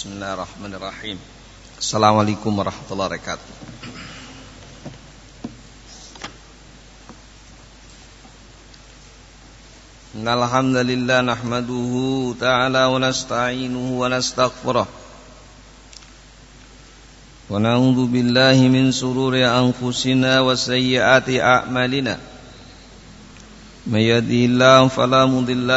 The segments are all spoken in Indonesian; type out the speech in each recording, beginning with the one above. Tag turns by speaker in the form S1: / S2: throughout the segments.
S1: Bismillahirrahmanirrahim. Assalamualaikum warahmatullahi wabarakatuh. Alhamdulillah nahmaduhu ta'ala wa nasta'inuhu wa billahi min sururi anfusina wa sayyiati a'malina. Man yahdihillahu fala mudilla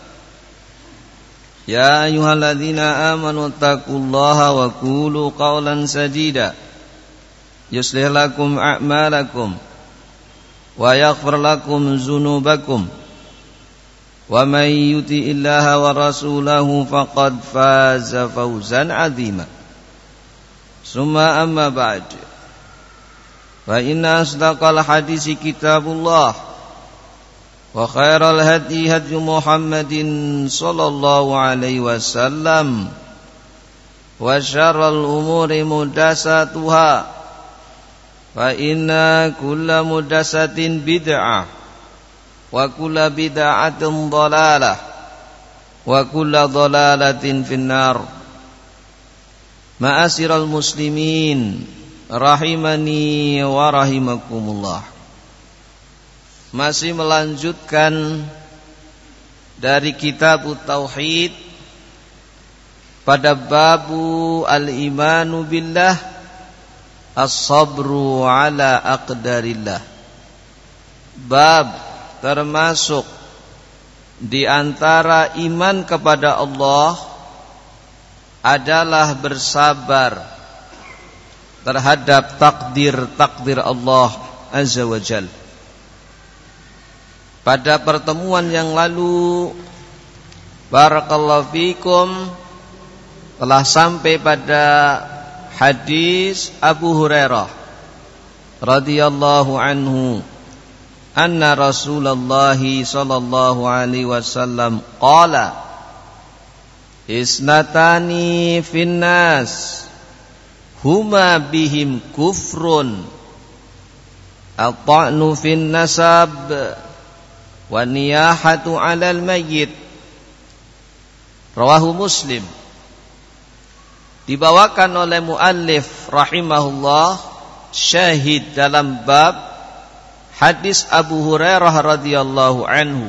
S1: يا أيها الذين آمنوا اتقوا الله وقولوا قولا سديدا يصلح لكم أعمالكم ويغفر لكم ذنوبكم ومن يطع الله ورسوله فقد فاز فوزا عظيما ثم أما بعد فإن أصدق الحديث كتاب الله وخير الهدي هدي محمد صلى الله عليه وسلم وشر الأمور مدساتها فإن كل مدسة بدعة وكل بدعة ضلالة وكل ضلالة في النار. مآسر المسلمين رحمني ورحمكم الله masih melanjutkan dari kitab tauhid pada babu al-imanu billah as-sabru ala aqdarillah. Bab termasuk di antara iman kepada Allah adalah bersabar terhadap takdir-takdir Allah Azza wa Jalla pada pertemuan yang lalu Barakallahu fikum Telah sampai pada Hadis Abu Hurairah radhiyallahu anhu Anna Rasulullah sallallahu alaihi wasallam Qala Isnatani finnas Huma bihim kufrun Al-ta'nu fin nasab wa niyahatu 'alal mayyit. Rawahu muslim. Dibawakan oleh muallif rahimahullah syahid dalam bab hadis Abu Hurairah radhiyallahu anhu.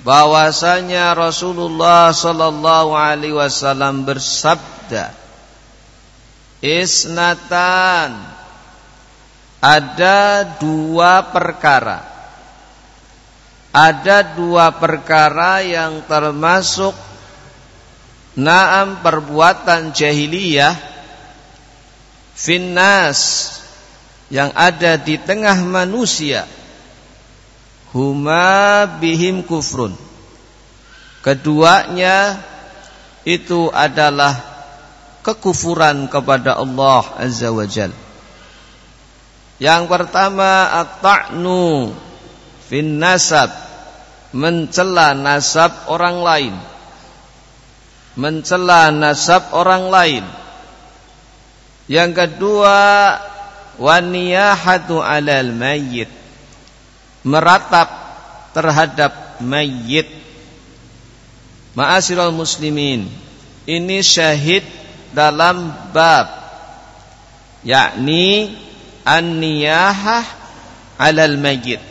S1: Bahwasanya Rasulullah sallallahu alaihi wasallam bersabda isnatan. Ada dua perkara ada dua perkara yang termasuk naam perbuatan jahiliyah finnas yang ada di tengah manusia. Huma bihim kufrun. Keduanya itu adalah kekufuran kepada Allah azza wajal yang pertama at-ta'nu fin nasab mencela nasab orang lain. Mencela nasab orang lain. Yang kedua waniyahatu alal mayyit meratap terhadap mayyit. Ma'asyiral muslimin ini syahid dalam bab yakni an-niyahah alal mayyit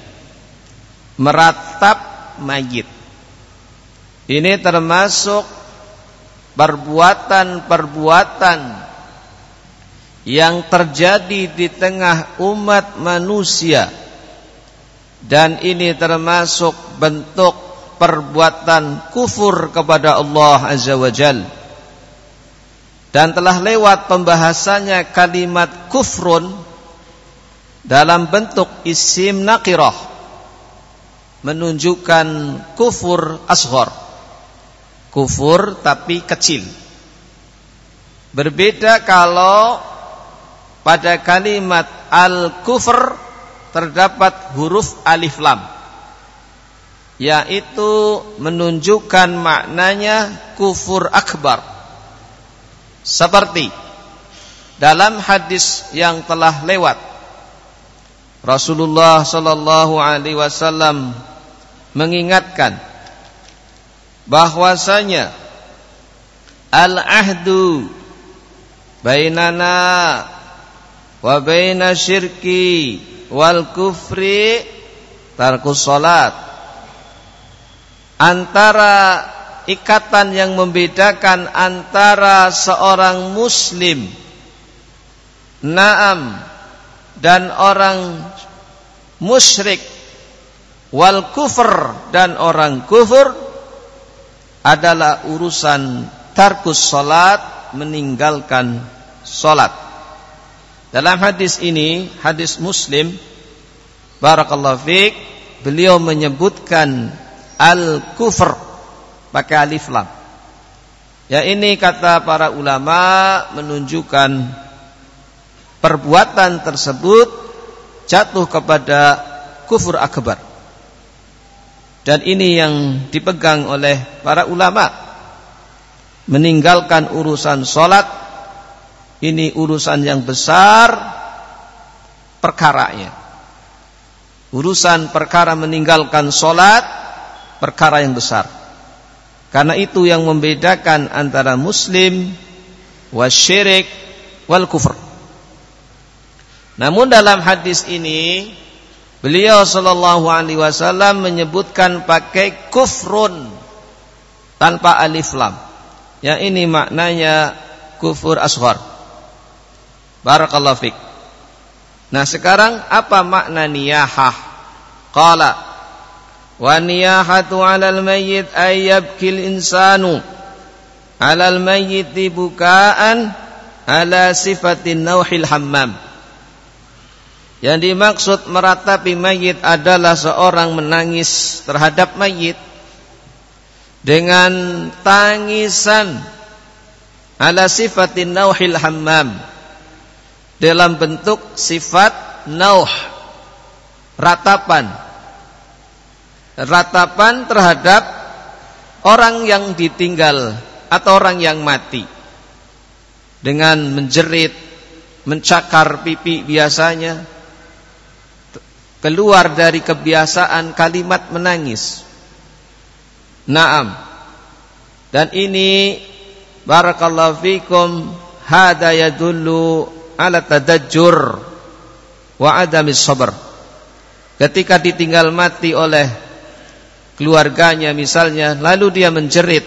S1: meratap mayit. Ini termasuk perbuatan-perbuatan yang terjadi di tengah umat manusia. Dan ini termasuk bentuk perbuatan kufur kepada Allah Azza wa Jal. Dan telah lewat pembahasannya kalimat kufrun dalam bentuk isim nakirah menunjukkan kufur asghar. Kufur tapi kecil. Berbeda kalau pada kalimat al-kufr terdapat huruf alif lam yaitu menunjukkan maknanya kufur akbar. Seperti dalam hadis yang telah lewat Rasulullah sallallahu alaihi wasallam mengingatkan bahwasanya al-ahdu bainana wa baina syirki wal kufri tarkus salat. Antara ikatan yang membedakan antara seorang muslim naam dan orang musyrik wal kufur dan orang kufur adalah urusan tarkus salat meninggalkan salat. Dalam hadis ini hadis muslim barakallahu fiik beliau menyebutkan al kufur pakai alif lam. Ya ini kata para ulama menunjukkan perbuatan tersebut jatuh kepada kufur akbar. Dan ini yang dipegang oleh para ulama. Meninggalkan urusan solat ini urusan yang besar perkaranya. Urusan perkara meninggalkan solat perkara yang besar. Karena itu yang membedakan antara muslim wasyirik wal kufur namun dalam hadis ini Beliau sallallahu alaihi wasallam menyebutkan pakai kufrun tanpa alif lam. Yang ini maknanya kufur asghar. Barakallahu fik. Nah, sekarang apa makna niyahah? Qala wa niyahatu 'alal mayyit ay yabkil insanu 'alal mayyit bukaan ala sifatin nauhil hammam. Yang dimaksud meratapi mayit adalah seorang menangis terhadap mayit dengan tangisan ala sifatin nauhil hammam dalam bentuk sifat nauh ratapan. Ratapan terhadap orang yang ditinggal atau orang yang mati. Dengan menjerit mencakar pipi biasanya keluar dari kebiasaan kalimat menangis. Naam. Dan ini barakallahu fikum hada yadullu ala tadajjur wa adamis sabr. Ketika ditinggal mati oleh keluarganya misalnya lalu dia menjerit,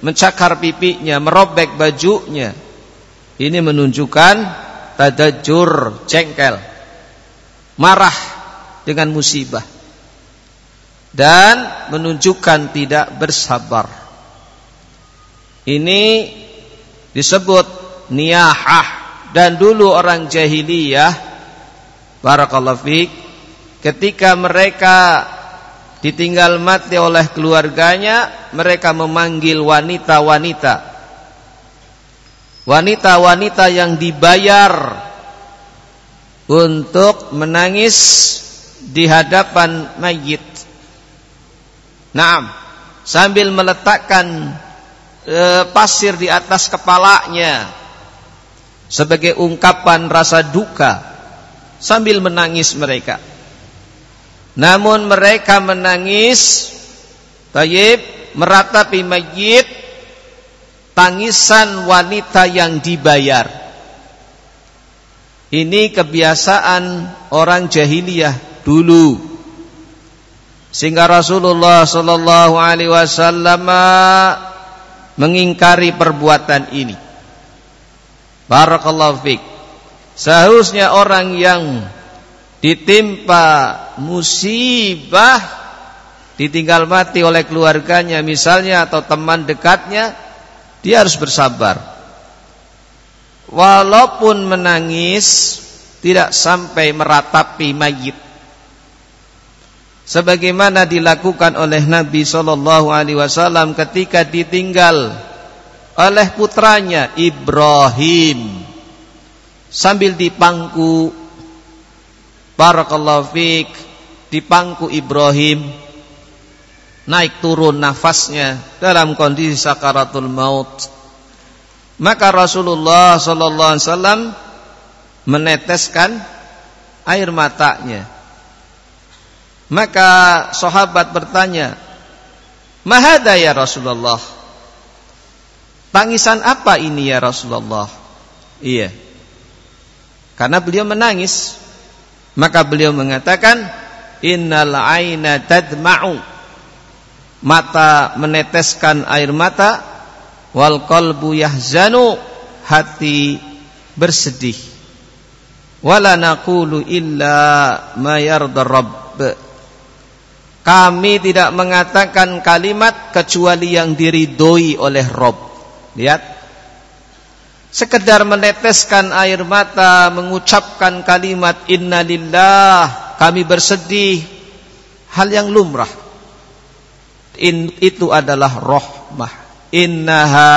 S1: mencakar pipinya, merobek bajunya. Ini menunjukkan tadajjur, jengkel. Marah dengan musibah. Dan menunjukkan tidak bersabar. Ini disebut niyahah. Dan dulu orang jahiliyah barakallahu fiik ketika mereka ditinggal mati oleh keluarganya mereka memanggil wanita-wanita. Wanita-wanita yang dibayar untuk menangis di hadapan mayit. Naam, sambil meletakkan e, pasir di atas kepalanya sebagai ungkapan rasa duka sambil menangis mereka. Namun mereka menangis tayyib meratapi mayit tangisan wanita yang dibayar. Ini kebiasaan orang jahiliyah dulu. Sehingga Rasulullah sallallahu alaihi wasallam mengingkari perbuatan ini. Barakallahu fik. Seharusnya orang yang ditimpa musibah ditinggal mati oleh keluarganya misalnya atau teman dekatnya dia harus bersabar. Walaupun menangis tidak sampai meratapi mayit sebagaimana dilakukan oleh Nabi sallallahu alaihi wasallam ketika ditinggal oleh putranya Ibrahim. Sambil dipangku barakallahu fik dipangku Ibrahim naik turun nafasnya dalam kondisi sakaratul maut. Maka Rasulullah sallallahu alaihi wasallam meneteskan air matanya maka sahabat bertanya, "Mahada ya Rasulullah?" Tangisan apa ini ya Rasulullah? Iya. Karena beliau menangis. Maka beliau mengatakan, "Innal aina tadma'u." Mata meneteskan air mata, wal qalbu yahzanu, hati bersedih. Wala naqulu illa ma yarda Rabb kami tidak mengatakan kalimat kecuali yang diridhoi oleh Rob. Lihat. Sekedar meneteskan air mata, mengucapkan kalimat innalillah, kami bersedih. Hal yang lumrah. In, itu adalah rohmah. Innaha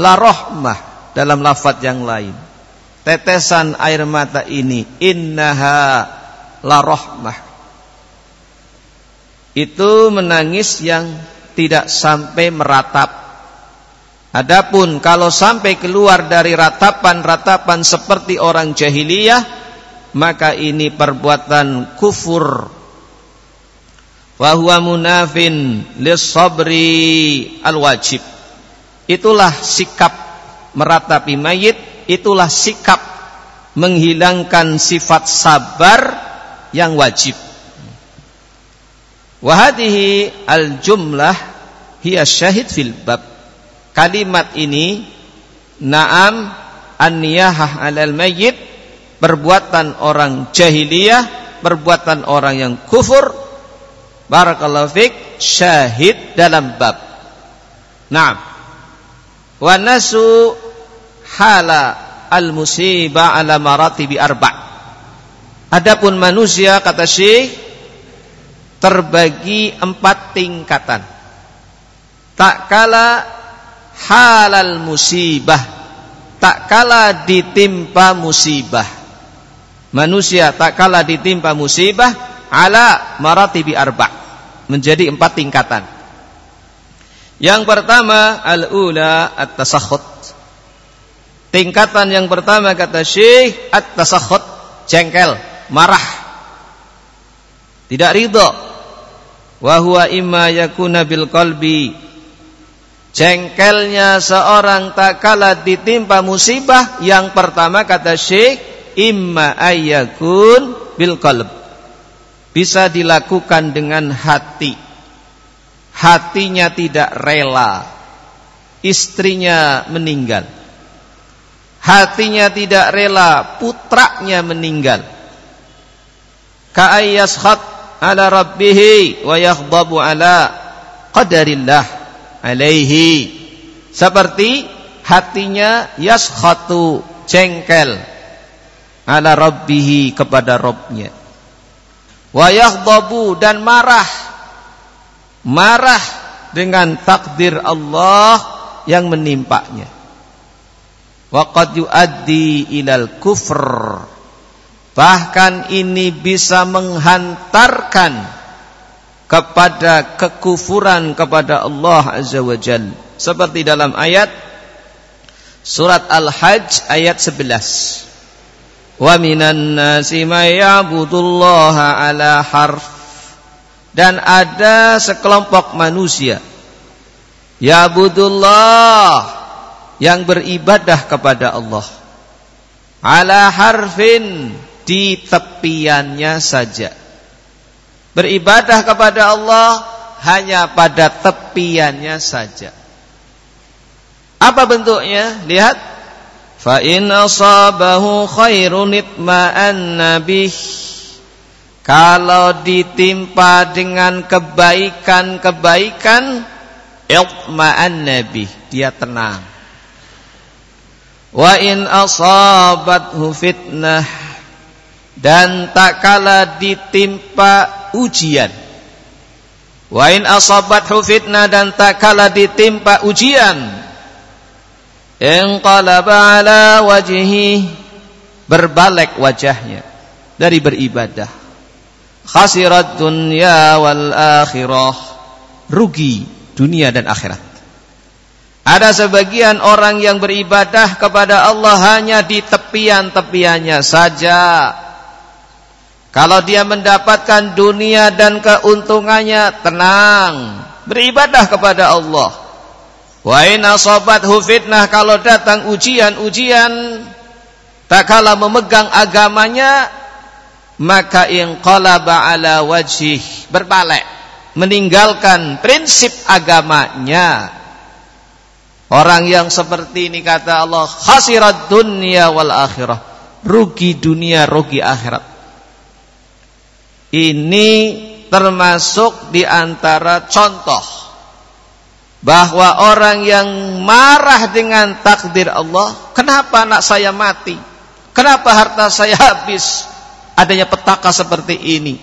S1: la rohmah dalam lafaz yang lain. Tetesan air mata ini innaha la rohmah itu menangis yang tidak sampai meratap. Adapun kalau sampai keluar dari ratapan-ratapan seperti orang jahiliyah, maka ini perbuatan kufur. Wa huwa munafin lis-sabri al-wajib. Itulah sikap meratapi mayit, itulah sikap menghilangkan sifat sabar yang wajib. Wahadihi al-jumlah hiya syahid fil bab. Kalimat ini na'am an-niyahah 'alal mayyit perbuatan orang jahiliyah, perbuatan orang yang kufur. Barakallahu fik syahid dalam bab. Naam. Wa nasu hala al-musibah ala maratibi arba'. Adapun manusia kata Syekh terbagi empat tingkatan. Tak kala halal musibah, tak kala ditimpa musibah. Manusia tak kala ditimpa musibah ala maratibi arba. Menjadi empat tingkatan. Yang pertama al-ula at-tasakhut. Tingkatan yang pertama kata Syekh at-tasakhut, jengkel, marah. Tidak ridho wa huwa imma yakuna bil qalbi. Jengkelnya seorang tak kala ditimpa musibah yang pertama kata Syekh imma ayyakun bil qalb. Bisa dilakukan dengan hati. Hatinya tidak rela. Istrinya meninggal. Hatinya tidak rela putranya meninggal. Ka khat ala rabbih wa yaghdabu ala qadarillah alaihi. Seperti hatinya yaskhatu cengkel ala rabbih kepada Rabbnya wa yaghdabu dan marah marah dengan takdir Allah yang menimpanya. Wa qad yuaddi ilal kufr Bahkan ini bisa menghantarkan kepada kekufuran kepada Allah Azza wa Jal. Seperti dalam ayat surat Al-Hajj ayat 11. Wa minan nasi ala harf. Dan ada sekelompok manusia ya'budullah yang beribadah kepada Allah ala harfin di tepiannya saja. Beribadah kepada Allah hanya pada tepiannya saja. Apa bentuknya? Lihat fa in asabahu khairun itma'anna bih kalau ditimpa dengan kebaikan-kebaikan itma'anna bih dia tenang wa in asabathu fitnah dan tak kala ditimpa ujian Wa in asabathu fitnah dan tak kala ditimpa ujian. Inqalaba ala wajhi berbalik wajahnya dari beribadah. Khasirat dunya wal akhirah. Rugi dunia dan akhirat. Ada sebagian orang yang beribadah kepada Allah hanya di tepian-tepiannya saja kalau dia mendapatkan dunia dan keuntungannya tenang, beribadah kepada Allah. Wa in asabathu fitnah kalau datang ujian-ujian tak kala memegang agamanya maka inqalaba ala wajih berbalik. Meninggalkan prinsip agamanya. Orang yang seperti ini kata Allah khasirat dunia wal akhirah. Rugi dunia rugi akhirat ini termasuk di antara contoh bahwa orang yang marah dengan takdir Allah, kenapa anak saya mati? Kenapa harta saya habis? Adanya petaka seperti ini.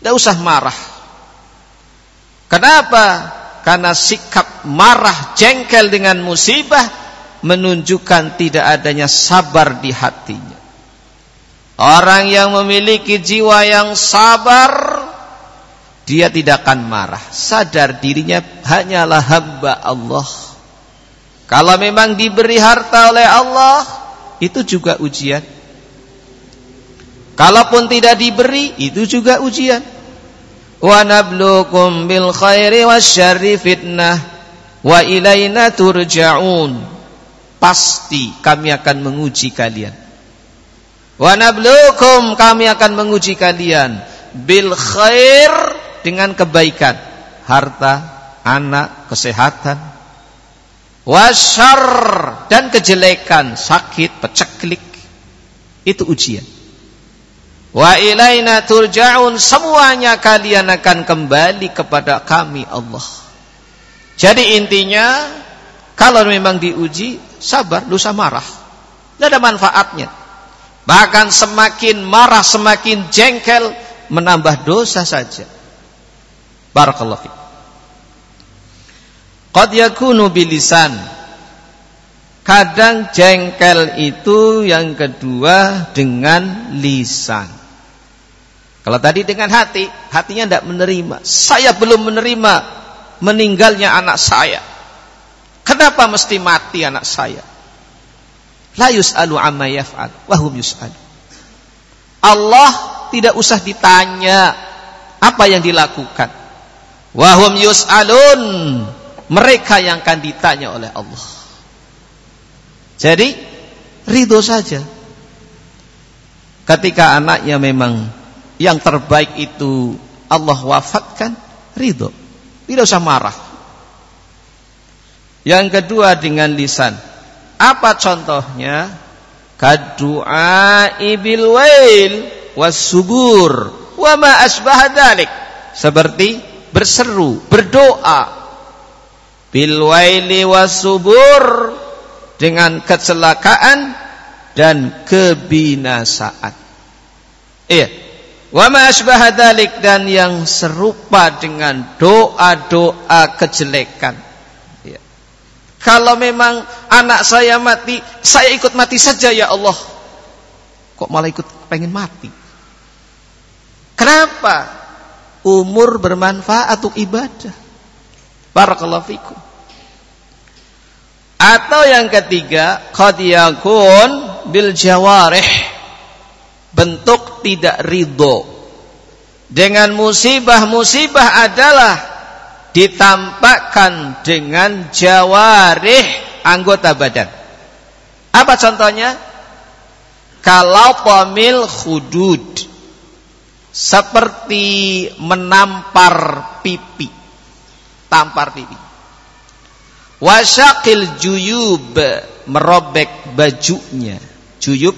S1: Tidak usah marah. Kenapa? Karena sikap marah jengkel dengan musibah menunjukkan tidak adanya sabar di hatinya. Orang yang memiliki jiwa yang sabar dia tidak akan marah. Sadar dirinya hanyalah hamba Allah. Kalau memang diberi harta oleh Allah, itu juga ujian. Kalaupun tidak diberi, itu juga ujian. Wa nabluukum bil khairi wasyarri fitnah wa ilaina turja'un. Pasti kami akan menguji kalian. Wa nabluukum kami akan menguji kalian bil khair dengan kebaikan, harta, anak, kesehatan. Wasyar dan kejelekan, sakit, peceklik. Itu ujian. Wa ilaina turja'un semuanya kalian akan kembali kepada kami Allah. Jadi intinya kalau memang diuji sabar, dosa marah. Tidak ada manfaatnya. Bahkan semakin marah, semakin jengkel, menambah dosa saja. Barakallahu fiik. Qad yakunu bilisan. Kadang jengkel itu yang kedua dengan lisan. Kalau tadi dengan hati, hatinya tidak menerima. Saya belum menerima meninggalnya anak saya. Kenapa mesti mati anak saya? La yus'alu amma yaf'al wa hum yus'al. Allah tidak usah ditanya apa yang dilakukan. Wa hum yus'alun. Mereka yang akan ditanya oleh Allah. Jadi ridho saja. Ketika anaknya memang yang terbaik itu Allah wafatkan, ridho. Tidak usah marah. Yang kedua dengan lisan. Apa contohnya? Kadu'a ibil wail wasubur wa ma asbah dalik. Seperti berseru, berdoa bil waili wasubur dengan kecelakaan dan kebinasaan. Iya. Wa ma asbah dalik dan yang serupa dengan doa-doa kejelekan kalau memang anak saya mati, saya ikut mati saja ya Allah. Kok malah ikut pengen mati? Kenapa? Umur bermanfaat untuk ibadah. Barakallahu fikum. Atau yang ketiga, qad bil jawarih. Bentuk tidak ridho. Dengan musibah-musibah adalah ditampakkan dengan jawarih anggota badan. Apa contohnya? Kalau pamil hudud seperti menampar pipi, tampar pipi. Wasyakil juyub merobek bajunya. Juyub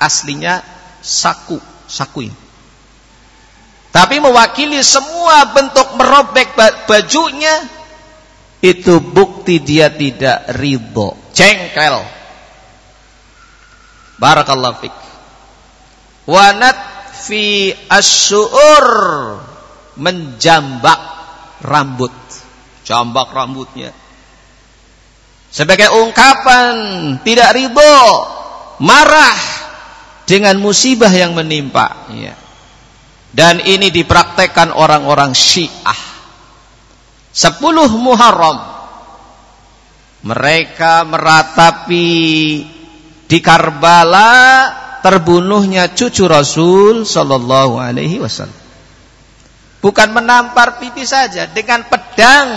S1: aslinya saku, saku ini. Tapi mewakili semua bentuk merobek bajunya itu bukti dia tidak ridho, cengkel. Barakallahu fik. Wanat fi asyur menjambak rambut, jambak rambutnya. Sebagai ungkapan tidak ridho, marah dengan musibah yang menimpa. Ya. Dan ini dipraktekkan orang-orang Syiah. Sepuluh Muharram mereka meratapi di Karbala terbunuhnya cucu Rasul sallallahu alaihi wasallam. Bukan menampar pipi saja dengan pedang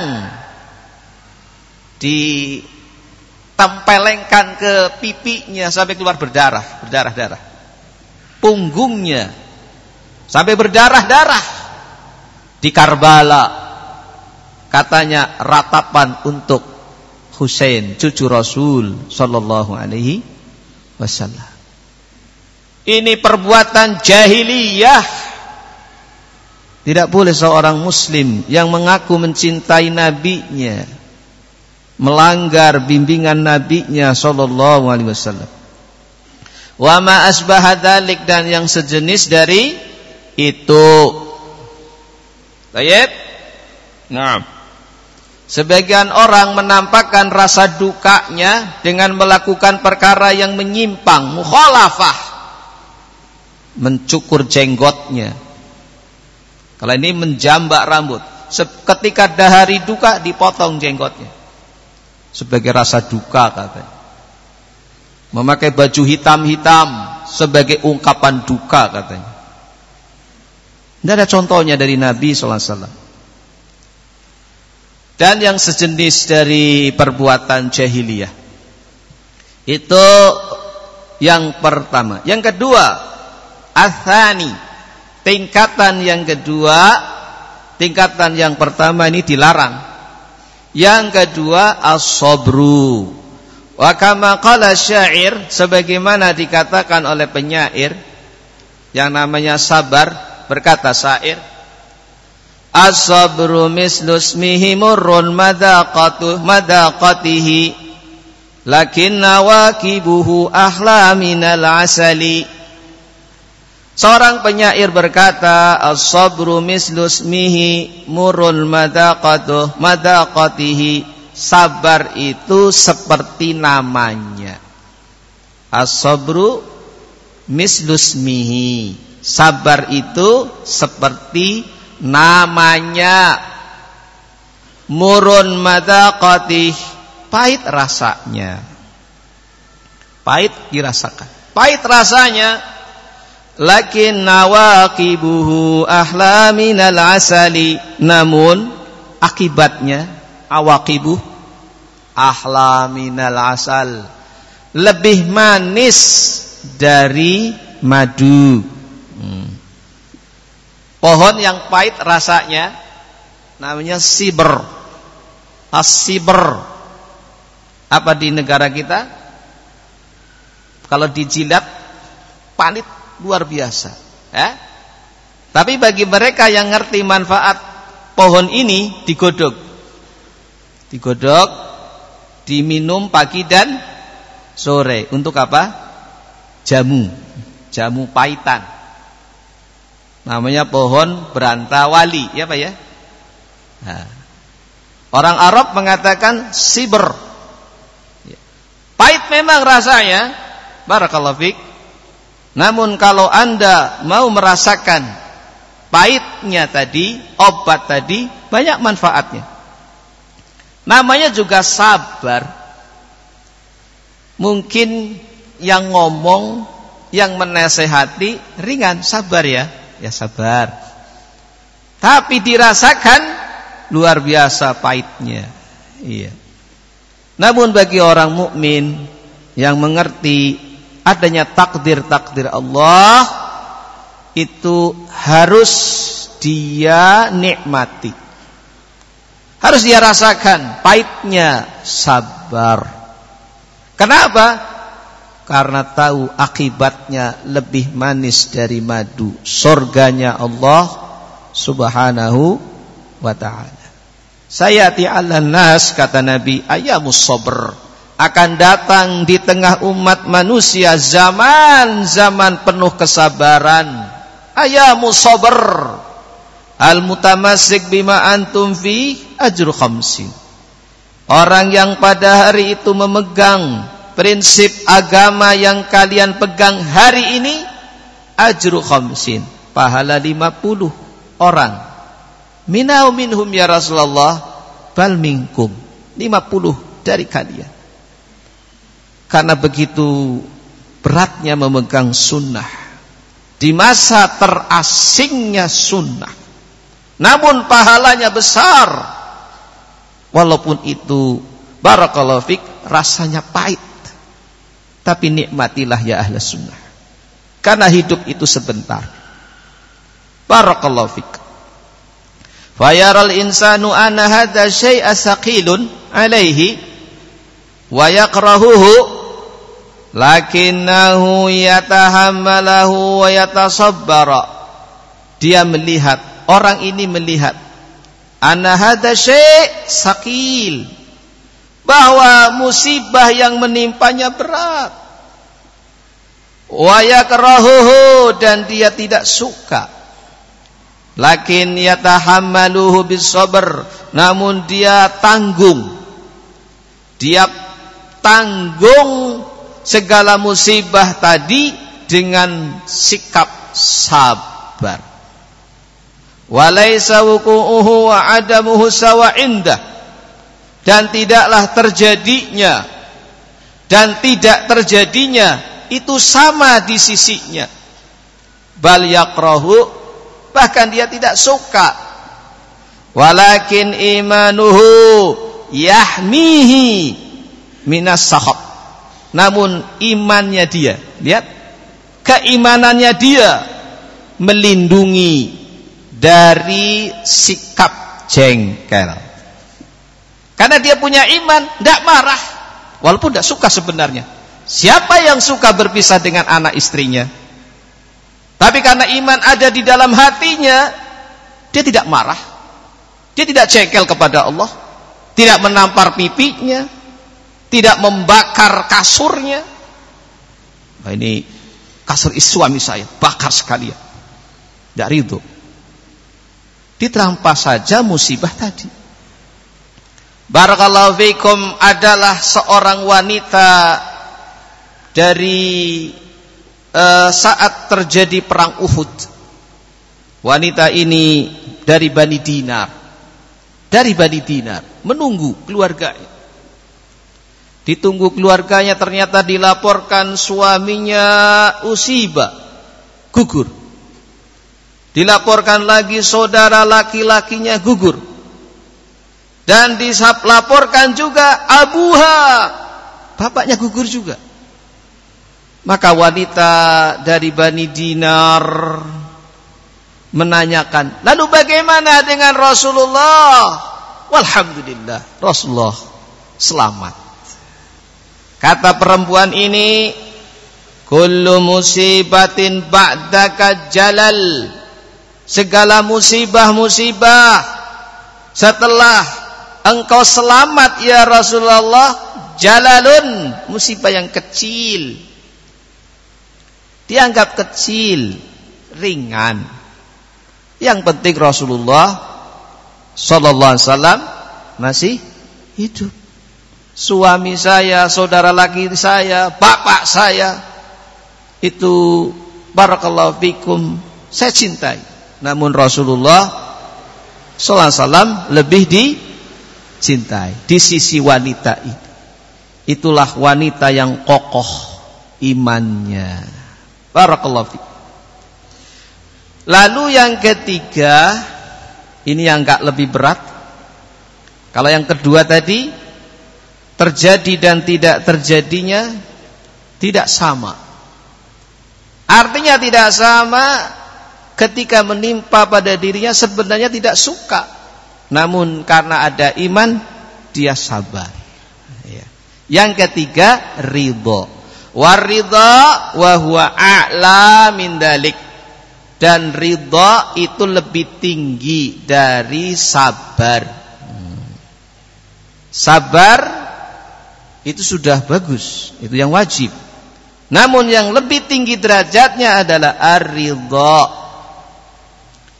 S1: ditempelengkan ke pipinya sampai keluar berdarah, berdarah-darah. Punggungnya sampai berdarah-darah. Di Karbala katanya ratapan untuk Husain cucu Rasul sallallahu alaihi wasallam. Ini perbuatan jahiliyah. Tidak boleh seorang muslim yang mengaku mencintai nabinya melanggar bimbingan nabinya sallallahu alaihi wasallam. Wa ma asbaha dan yang sejenis dari itu. Baik? Nah. Sebagian orang menampakkan rasa dukanya dengan melakukan perkara yang menyimpang, mukhalafah. Mencukur jenggotnya. Kalau ini menjambak rambut. Ketika dahari duka dipotong jenggotnya. Sebagai rasa duka katanya. Memakai baju hitam-hitam sebagai ungkapan duka katanya. Tidak ada contohnya dari Nabi SAW. Dan yang sejenis dari perbuatan jahiliyah. Itu yang pertama. Yang kedua, athani. Tingkatan yang kedua, tingkatan yang pertama ini dilarang. Yang kedua, as-sabru. Wa syair sebagaimana dikatakan oleh penyair yang namanya sabar Berkata syair, As-sabru mislu murrun madaqatuh madaqatihi lakin nawakibuhu ahla minal asali. Seorang penyair berkata, As-sabru mislu murrun madaqatuh madaqatihi. Sabar itu seperti namanya. As-sabru mislu ismihi Sabar itu seperti namanya murun madaqatih pahit rasanya. Pahit dirasakan. Pahit rasanya lakin nawaqibuhu ahla minal asali. Namun akibatnya awaqibuh ahla minal asal. Lebih manis dari madu Pohon yang pahit rasanya namanya siber. As-siber. Apa di negara kita? Kalau dijilat panit luar biasa, ya. Tapi bagi mereka yang ngerti manfaat pohon ini digodok. Digodok, diminum pagi dan sore. Untuk apa? Jamu. Jamu pahitan namanya pohon berantawali ya Pak ya? Nah, orang Arab mengatakan siber. Ya. pahit memang rasanya barakallahu namun kalau anda mau merasakan pahitnya tadi obat tadi banyak manfaatnya. Namanya juga sabar. Mungkin yang ngomong yang menasehati ringan sabar ya ya sabar. Tapi dirasakan luar biasa pahitnya. Iya. Namun bagi orang mukmin yang mengerti adanya takdir-takdir Allah itu harus dia nikmati. Harus dia rasakan pahitnya sabar. Kenapa? Karena tahu akibatnya lebih manis dari madu. Surganya Allah subhanahu wa ta'ala. Sayati ala nas, kata Nabi, ayamus sabr. Akan datang di tengah umat manusia zaman-zaman penuh kesabaran. Ayamus sabr. Al-mutamasik bima antum fi ajru khamsin. Orang yang pada hari itu memegang prinsip agama yang kalian pegang hari ini ajru khamsin pahala 50 orang. Minau minhum ya Rasulullah bal minkum 50 dari kalian. Karena begitu beratnya memegang sunnah. Di masa terasingnya sunnah. Namun pahalanya besar. Walaupun itu barakallahu fik rasanya pahit tapi nikmatilah ya ahli sunnah. Karena hidup itu sebentar. Barakallahu fik. Fayaral insanu anna hadha syai'a saqilun alaihi wa yakrahuhu lakinnahu yatahammalahu wa yatasabbara. Dia melihat, orang ini melihat anna hadha syai' saqil bahwa musibah yang menimpanya berat. Wa yakrahuhu dan dia tidak suka. Lakin yatahammaluhu bisabr namun dia tanggung. Dia tanggung segala musibah tadi dengan sikap sabar. Walaysa wuqu'uhu wa adamuhu sawa indah dan tidaklah terjadinya. Dan tidak terjadinya itu sama di sisinya. Bal yakrahu bahkan dia tidak suka. Walakin imanuhu yahmihi minas sahab namun imannya dia. Lihat. Keimanannya dia melindungi dari sikap jengkel karena dia punya iman, tidak marah. Walaupun tidak suka sebenarnya. Siapa yang suka berpisah dengan anak istrinya? Tapi karena iman ada di dalam hatinya, dia tidak marah. Dia tidak cekel kepada Allah. Tidak menampar pipinya. Tidak membakar kasurnya. Nah, ini kasur suami saya, bakar sekalian. Tidak ridho. Diterampas saja musibah tadi. Barakallahu fikum adalah seorang wanita dari uh, saat terjadi perang Uhud. Wanita ini dari Bani Dinar. Dari Bani Dinar menunggu keluarganya. Ditunggu keluarganya ternyata dilaporkan suaminya usibah gugur. Dilaporkan lagi saudara laki-lakinya gugur dan dilaporkan juga abuha bapaknya gugur juga. Maka wanita dari Bani Dinar menanyakan lalu bagaimana dengan Rasulullah? Walhamdulillah Rasulullah selamat. Kata perempuan ini kullu musibatin ba'daka jalal. Segala musibah-musibah setelah engkau selamat ya Rasulullah. Jalalun musibah yang kecil. Dianggap kecil ringan. Yang penting Rasulullah sallallahu alaihi wasallam masih hidup. Suami saya saudara laki saya bapak saya itu barakallahu fikum saya cintai. Namun Rasulullah sallallahu alaihi wasallam lebih di cintai di sisi wanita itu. Itulah wanita yang kokoh imannya. Barakallahu. Lalu yang ketiga, ini yang enggak lebih berat. Kalau yang kedua tadi terjadi dan tidak terjadinya tidak sama. Artinya tidak sama ketika menimpa pada dirinya sebenarnya tidak suka namun karena ada iman dia sabar. Ya. Yang ketiga ridho. Waridho wa huwa a'la min dalik. Dan ridho itu lebih tinggi dari sabar. Sabar itu sudah bagus, itu yang wajib. Namun yang lebih tinggi derajatnya adalah ar-ridha.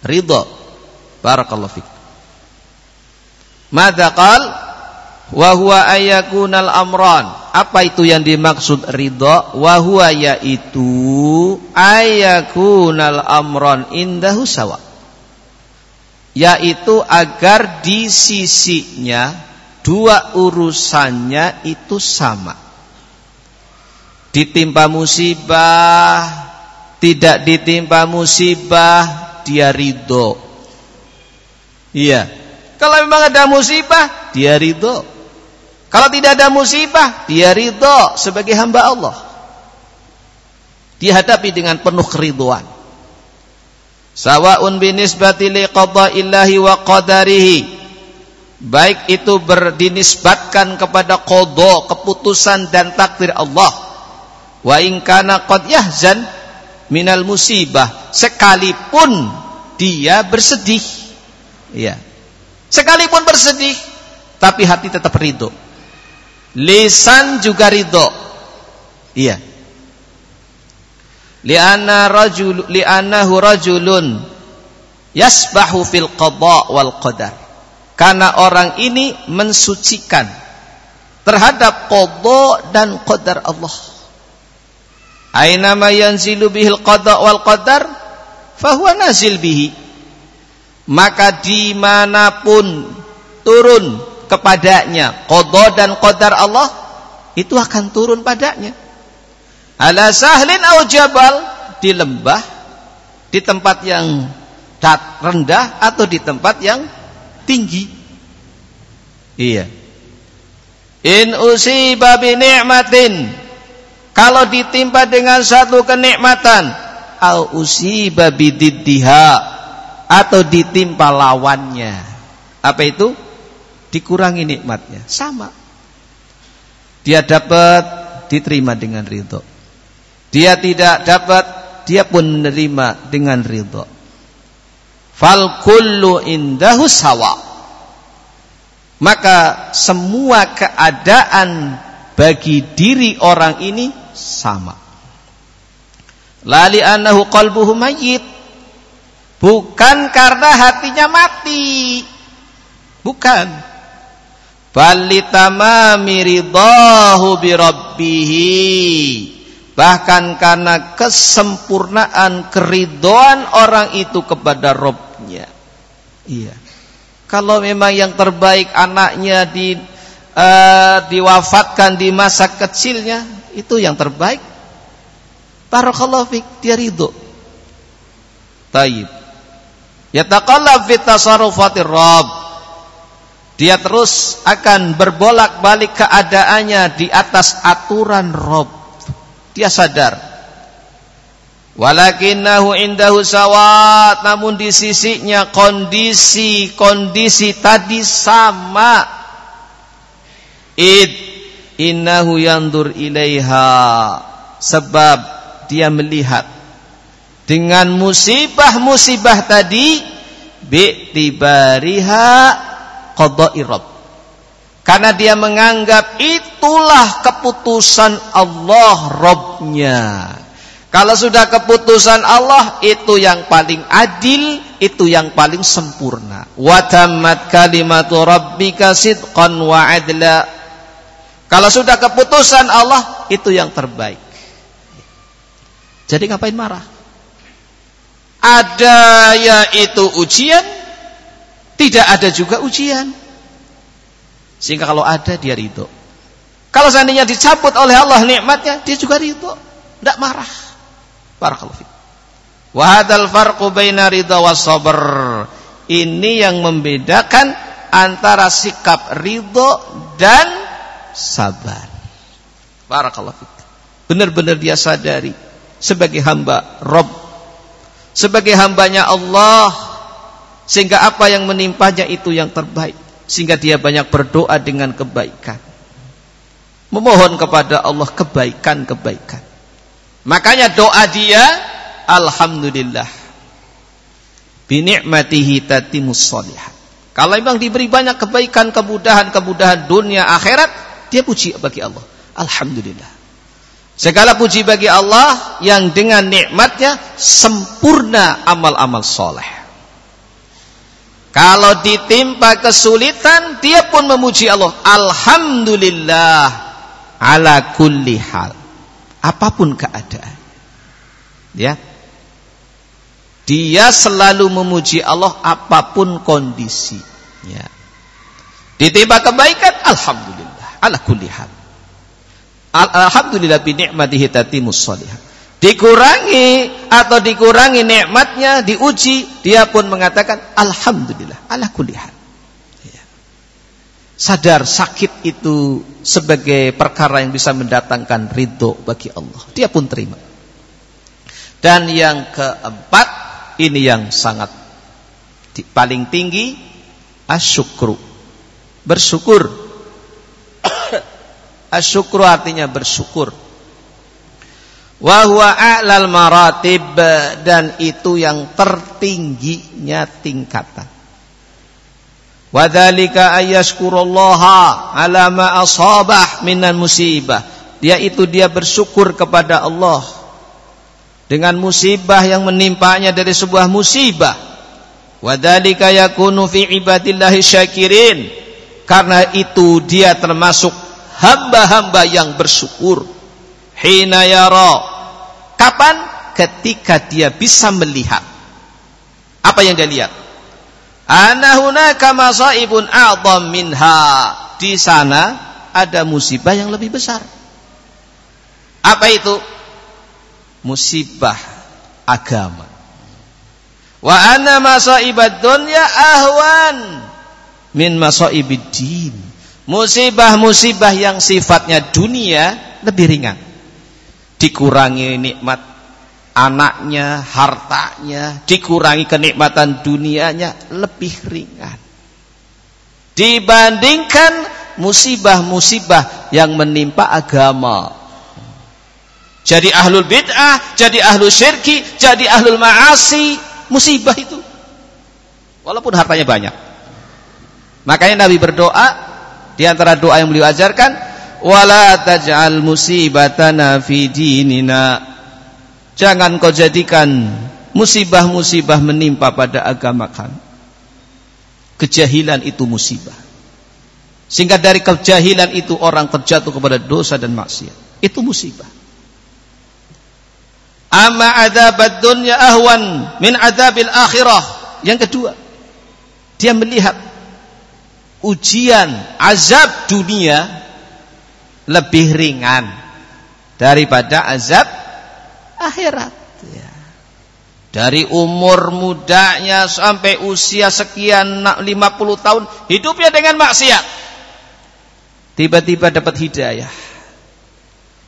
S1: Ridha. Barakallahu fik. Mada qal wa ayakunal amran. Apa itu yang dimaksud ridha? Wa huwa yaitu ayakunal amran indahu sawa. Yaitu agar di sisinya dua urusannya itu sama ditimpa musibah, tidak ditimpa musibah, dia ridho. Iya. Kalau memang ada musibah, dia ridho. Kalau tidak ada musibah, dia ridho sebagai hamba Allah. Dihadapi dengan penuh keriduan. Sawa'un binisbati liqada'illahi wa qadarihi. Baik itu berdinisbatkan kepada qada, keputusan dan takdir Allah wa in kana qad yahzan minal musibah sekalipun dia bersedih ya sekalipun bersedih tapi hati tetap ridho. Lisan juga ridho. Iya. Li'anna rajul li'annahu rajulun yasbahu fil qada wal qadar. Karena orang ini mensucikan terhadap qada dan qadar Allah. Aina ma yanzilu bihil qada wal qadar? Fahuwa nazil bihi. Maka di mana pun turun kepadanya qada dan qadar Allah itu akan turun padanya. Ala sahlin au jabal di lembah di tempat yang rendah atau di tempat yang tinggi. Iya. In usiba bi ni'matin kalau ditimpa dengan satu kenikmatan, au usiba bididdiha atau ditimpa lawannya. Apa itu? Dikurangi nikmatnya. Sama. Dia dapat diterima dengan ridho. Dia tidak dapat, dia pun menerima dengan ridho. Fal kullu indahu sawa. Maka semua keadaan bagi diri orang ini sama. Lali anahu qalbuhu mayyit. Bukan karena hatinya mati. Bukan. Balitamami ridahu birabbihi. Bahkan karena kesempurnaan keridoan orang itu kepada Robnya. Iya. Kalau memang yang terbaik anaknya di uh, diwafatkan di masa kecilnya, itu yang terbaik. Barakallahu fik, dia ridho. Taib. Yataqallab fi tasarrufatir Rabb. Dia terus akan berbolak-balik keadaannya di atas aturan Rob. Dia sadar. Walakinnahu indahu sawat. Namun di sisinya kondisi-kondisi tadi sama. Id innahu yandur ilaiha sebab dia melihat dengan musibah-musibah tadi bi'tibariha qada'i rabb karena dia menganggap itulah keputusan Allah Robnya kalau sudah keputusan Allah itu yang paling adil itu yang paling sempurna wa tammat kalimatu rabbika sidqan wa adla kalau sudah keputusan Allah itu yang terbaik. Jadi ngapain marah? Ada yaitu ujian, tidak ada juga ujian. Sehingga kalau ada dia ridho. Kalau seandainya dicabut oleh Allah nikmatnya, dia juga ridho, tidak marah. Barakallahu fiik. Wa hadzal farqu baina ridha was. Ini yang membedakan antara sikap ridho dan sabar. Barakallahu fiik. Benar-benar dia sadari sebagai hamba Rob, sebagai hambanya Allah, sehingga apa yang menimpanya itu yang terbaik, sehingga dia banyak berdoa dengan kebaikan. memohon kepada Allah kebaikan-kebaikan. Makanya doa dia alhamdulillah bi ni'matihi tatimus shalihat. Kalau memang diberi banyak kebaikan, kemudahan, kemudahan dunia akhirat, dia puji bagi Allah. Alhamdulillah. Segala puji bagi Allah yang dengan nikmatnya sempurna amal-amal soleh. Kalau ditimpa kesulitan, dia pun memuji Allah. Alhamdulillah ala kulli hal. Apa pun keadaan. Ya. Dia selalu memuji Allah apa pun kondisi. Ya. Ditimpa kebaikan, alhamdulillah ala kulli hal. Alhamdulillah bi ni'matihi tatimus salihah. Dikurangi atau dikurangi nikmatnya, diuji, dia pun mengatakan alhamdulillah ala kulli hal. Ya. Sadar sakit itu sebagai perkara yang bisa mendatangkan ridho bagi Allah. Dia pun terima. Dan yang keempat, ini yang sangat paling tinggi, asyukru. Bersyukur Asyukru artinya bersyukur. Wa huwa a'lal maratib dan itu yang tertingginya tingkatan. Wa dzalika ayyashkurullaha ala ma asabah minan musibah. Dia itu dia bersyukur kepada Allah dengan musibah yang menimpanya dari sebuah musibah. Wa dzalika yakunu fi ibadillahi syakirin. Karena itu dia termasuk hamba-hamba yang bersyukur. Hina yara. Kapan? Ketika dia bisa melihat. Apa yang dia lihat? Ana hunaka masaibun a'dham minha. Di sana ada musibah yang lebih besar. Apa itu? Musibah agama. Wa anna masaibad dunya ahwan min masaibid din musibah-musibah yang sifatnya dunia lebih ringan. Dikurangi nikmat anaknya, hartanya, dikurangi kenikmatan dunianya lebih ringan. Dibandingkan musibah-musibah yang menimpa agama. Jadi ahlul bid'ah, jadi ahlul syirki, jadi ahlul ma'asi, musibah itu. Walaupun hartanya banyak. Makanya Nabi berdoa, di antara doa yang beliau ajarkan, wala taj'al musibatana fi dinina. Jangan kau jadikan musibah-musibah menimpa pada agama kami. Kejahilan itu musibah. Sehingga dari kejahilan itu orang terjatuh kepada dosa dan maksiat. Itu musibah. Amma adzabad dunya ahwan min adzabil akhirah. Yang kedua, dia melihat ujian azab dunia lebih ringan daripada azab akhirat. Ya. dari umur mudanya sampai usia sekian 50 tahun hidupnya dengan maksiat. Tiba-tiba dapat hidayah.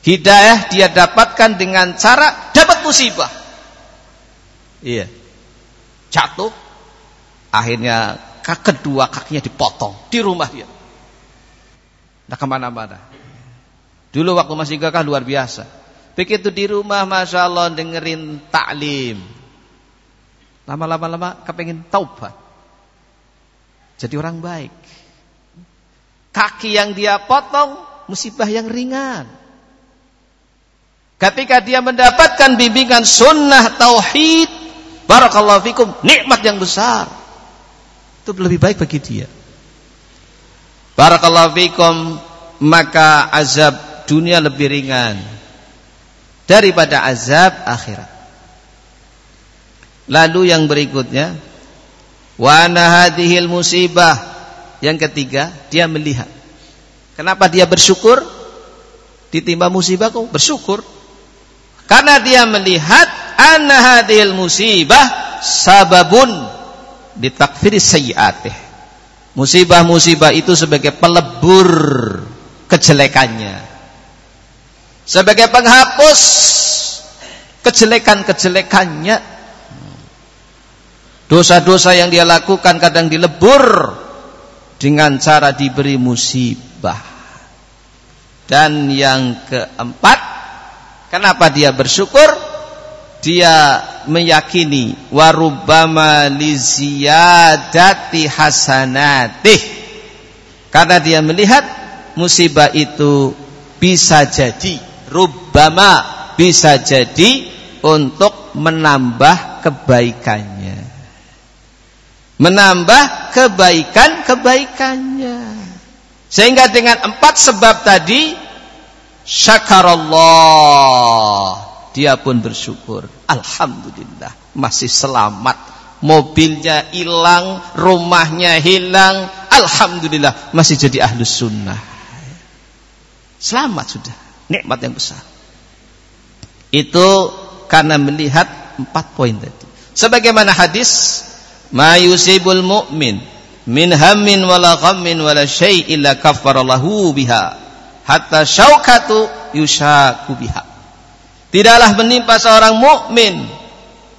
S1: Hidayah dia dapatkan dengan cara dapat musibah. Iya. Jatuh. Akhirnya kedua kakinya dipotong di rumah dia. Nah ke mana-mana. Dulu waktu masih gagah luar biasa. Begitu di rumah Masya Allah dengerin taklim. Lama-lama lama kepengen taubat. Jadi orang baik. Kaki yang dia potong musibah yang ringan. Ketika dia mendapatkan bimbingan sunnah tauhid, barakallahu fikum, nikmat yang besar itu lebih baik bagi dia. Barakallahu fikum maka azab dunia lebih ringan daripada azab akhirat. Lalu yang berikutnya wa hadhil musibah yang ketiga dia melihat. Kenapa dia bersyukur? Ditimpa musibah kok bersyukur. Karena dia melihat anna hadhil musibah sababun ditakfiri sayyiatih. Musibah-musibah itu sebagai pelebur kejelekannya. Sebagai penghapus kejelekan-kejelekannya. Dosa-dosa yang dia lakukan kadang dilebur dengan cara diberi musibah. Dan yang keempat, kenapa dia bersyukur? Dia meyakini warubama liziyadati hasanatih. Karena dia melihat musibah itu bisa jadi rubbama bisa jadi untuk menambah kebaikannya. Menambah kebaikan-kebaikannya. Sehingga dengan empat sebab tadi syakarallah dia pun bersyukur. Alhamdulillah masih selamat. Mobilnya hilang rumahnya hilang. Alhamdulillah masih jadi ahlus sunnah. Selamat sudah nikmat yang besar. Itu karena melihat empat poin tadi. Sebagaimana hadis ma yusibul mu'min min hammin wala ghammin wala syai' illa kaffarallahu biha hatta syaukatu yushaku biha tidaklah menimpa seorang mukmin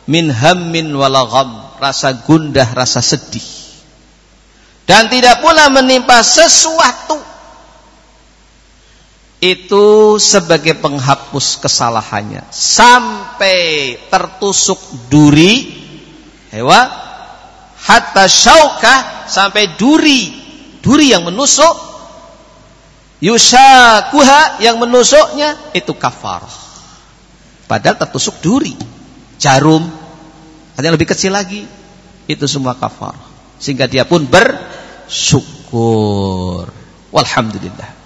S1: min hammin wala gham rasa gundah rasa sedih. Dan tidak pula menimpa sesuatu itu sebagai penghapus kesalahannya. Sampai tertusuk duri hewa hatta syaukah sampai duri duri yang menusuk yushakuha yang menusuknya itu kafar padahal tertusuk duri jarum ada yang lebih kecil lagi. Itu semua kafar. Sehingga dia pun bersyukur. Walhamdulillah.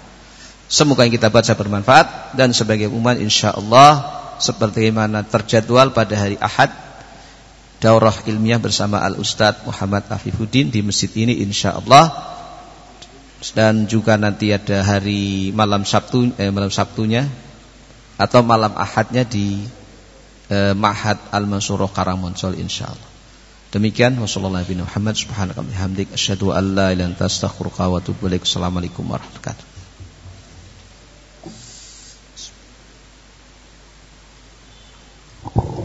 S1: Semoga yang kita baca bermanfaat dan sebagai umat insyaallah seperti mana terjadwal pada hari Ahad daurah ilmiah bersama Al Ustadz Muhammad Afifuddin di masjid ini insya Allah dan juga nanti ada hari malam Sabtu eh, malam Sabtunya atau malam ahadnya di eh, Mahat Al-Mansurah Karangmonsol insyaallah. Demikian wasallallahu bin Muhammad subhanaka wa bihamdik asyhadu an la ilaha illa astaghfiruka wa atubu ilaik. Assalamualaikum warahmatullahi wabarakatuh. Oh.